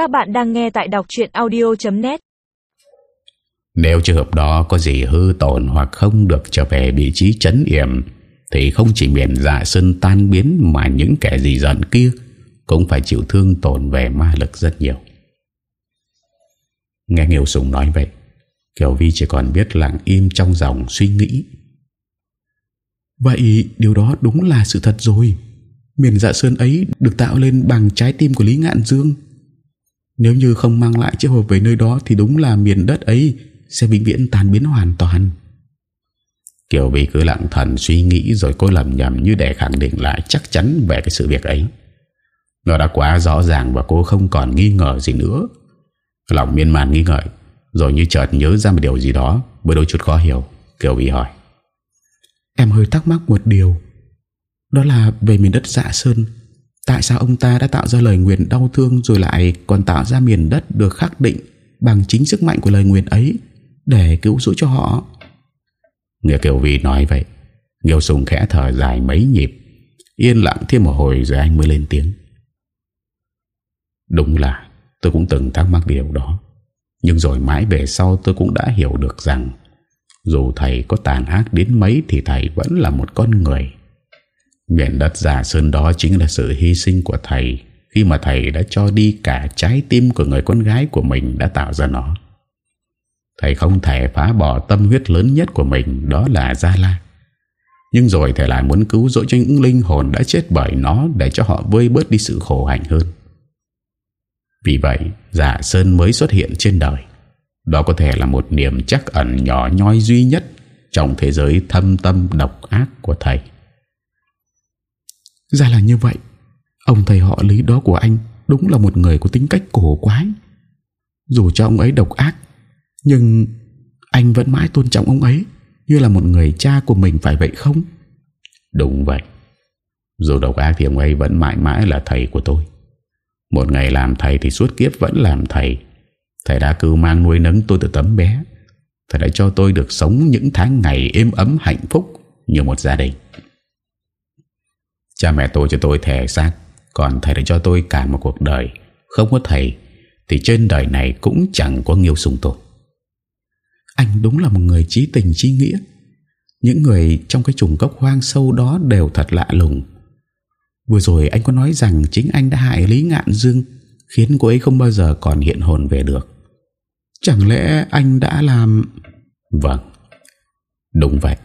Các bạn đang nghe tại đọc truyện audio.net Nếu trường hợp đó có gì hư tổn hoặc không được trở về vị trí chấn yểm thì không chỉ miền dạ sơn tan biến mà những kẻ gì giận kia cũng phải chịu thương tổn về ma lực rất nhiều. Nghe Nghiêu Sùng nói vậy, Kiều Vi chỉ còn biết lặng im trong dòng suy nghĩ. Vậy điều đó đúng là sự thật rồi. Miền dạ sơn ấy được tạo lên bằng trái tim của Lý Ngạn Dương. Nếu như không mang lại chiếc hộp về nơi đó thì đúng là miền đất ấy sẽ vĩnh viễn tan biến hoàn toàn. Kiều Vi cứ lặng thần suy nghĩ rồi cô lầm nhầm như để khẳng định lại chắc chắn về cái sự việc ấy. Nó đã quá rõ ràng và cô không còn nghi ngờ gì nữa. Lòng miên man nghi ngợi rồi như chợt nhớ ra một điều gì đó với đôi chút khó hiểu. Kiều Vi hỏi. Em hơi thắc mắc một điều. Đó là về miền đất dạ sơn. Tại sao ông ta đã tạo ra lời nguyện đau thương rồi lại còn tạo ra miền đất được khắc định bằng chính sức mạnh của lời nguyện ấy để cứu rỗi cho họ? Nghe Kiều Vi nói vậy Nghiêu Sùng khẽ thở dài mấy nhịp. Yên lặng thêm một hồi rồi anh mới lên tiếng. Đúng là tôi cũng từng thắc mắc điều đó, Nhưng rồi mãi về sau tôi cũng đã hiểu được rằng Dù thầy có tàn ác đến mấy Thì thầy vẫn là một con người. Miền đất giả sơn đó chính là sự hy sinh của thầy. Khi mà thầy đã cho đi cả trái tim của người con gái của mình đã tạo ra nó. Thầy không thể phá bỏ tâm huyết lớn nhất của mình, Đó là Gia La. Nhưng rồi thầy lại muốn cứu rỗi cho những linh hồn đã chết bởi nó Để cho họ vơi bớt đi sự khổ hạnh hơn. Vì vậy giả Sơn mới xuất hiện trên đời. Đó có thể là một niềm chắc ẩn nhỏ nhoi duy nhất Trong thế giới thâm tâm độc ác của thầy. Ra là như vậy. Ông thầy họ lý đó của anh Đúng là một người có tính cách cổ quái. Dù cho ông ấy độc ác, nhưng anh vẫn mãi tôn trọng ông ấy Như là một người cha của mình, phải vậy không? Đúng vậy. Dù độc ác thì ông ấy vẫn mãi mãi là thầy của tôi. Một ngày làm thầy thì suốt kiếp vẫn làm thầy. Thầy đã cứu mang nuôi nấng tôi từ tấm bé. Thầy đã cho tôi được sống những tháng ngày êm ấm hạnh phúc Như một gia đình. Cha mẹ tôi cho tôi thẻ xác, Còn thầy đã cho tôi cả một cuộc đời Không có thầy, Thì trên đời này cũng chẳng có nghiêu sùng tôi. Anh đúng là một người trí tình trí nghĩa. Những người trong cái trùng cốc hoang sâu đó đều thật lạ lùng. Vừa rồi anh có nói rằng chính anh đã hại Lý Ngạn Dương, Khiến cô ấy không bao giờ còn hiện hồn về được. Chẳng lẽ anh đã làm... Vâng Đúng vậy.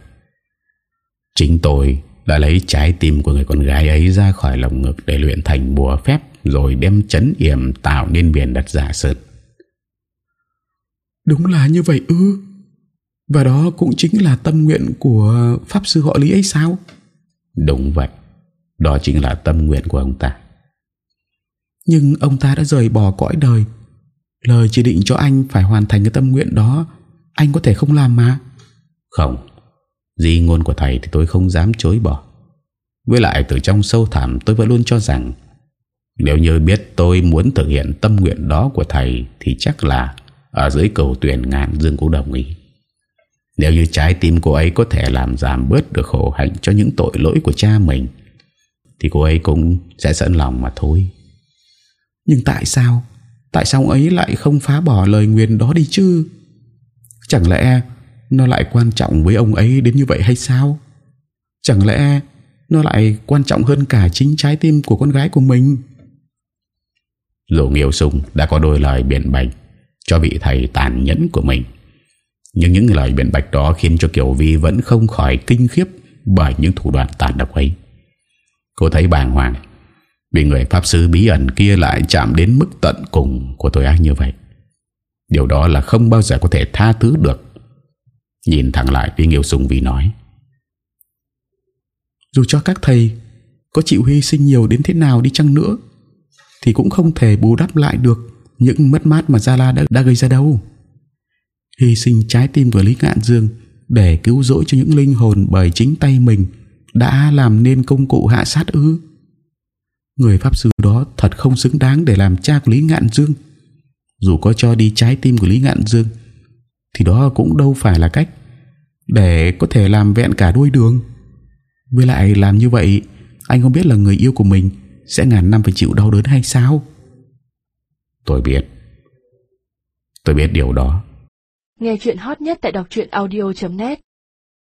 Chính tôi đã lấy trái tim của người con gái ấy ra khỏi lồng ngực để luyện thành bùa phép rồi đem chấn yểm tạo nên biển đất giả sơn. Đúng là như vậy ư? Và đó cũng chính là tâm nguyện của Pháp Sư họ Lý ấy sao? Đúng vậy. Đó chính là tâm nguyện của ông ta. Nhưng ông ta đã rời bỏ cõi đời. Lời chỉ định cho anh phải hoàn thành cái tâm nguyện đó Anh có thể không làm mà? Không Di ngôn của thầy thì tôi không dám chối bỏ. Với lại từ trong sâu thẳm tôi vẫn luôn cho rằng, Nếu như biết tôi muốn thực hiện tâm nguyện đó của thầy Thì chắc là ở dưới cầu tuyển ngàn Dương cũng đồng ý. Nếu như trái tim cô ấy có thể làm giảm bớt được khổ hạnh cho những tội lỗi của cha mình, Thì cô ấy cũng sẽ sẵn lòng mà thôi. Nhưng tại sao? Tại sao ấy lại không phá bỏ lời nguyện đó đi chứ? Chẳng lẽ nó lại quan trọng với ông ấy đến như vậy hay sao Chẳng lẽ Nó lại quan trọng hơn cả chính trái tim của con gái của mình Dù Nghiêu Sung đã có đôi lời biện bạch cho vị thầy tàn nhẫn của mình. Nhưng những lời biện bạch đó khiến cho Kiều Vi vẫn không khỏi kinh khiếp bởi những thủ đoạn tàn độc ấy. Cô thấy bàng hoàng vì người Pháp Sư bí ẩn kia lại chạm đến mức tận cùng của tội ác như vậy. Điều đó là không bao giờ có thể tha thứ được. Nhìn thẳng lại với Nghiêu Sùng Vi nói. Dù cho các thầy có chịu hy sinh nhiều đến thế nào đi chăng nữa thì cũng không thể bù đắp lại được những mất mát mà Gia La đã, đã gây ra đâu. Hy sinh trái tim của Lý Ngạn Dương để cứu rỗi cho những linh hồn bởi chính tay mình đã làm nên công cụ hạ sát ư. Người Pháp Sư đó thật không xứng đáng để làm cha của Lý Ngạn Dương. Dù có cho đi trái tim của Lý Ngạn Dương thì đó cũng đâu phải là cách để có thể làm vẹn cả đôi đường. Với lại làm như vậy anh không biết là người yêu của mình sẽ ngàn năm phải chịu đau đớn hay sao? Tôi biết Tôi biết điều đó Nghe chuyện hot nhất tại đọc truyện audio.net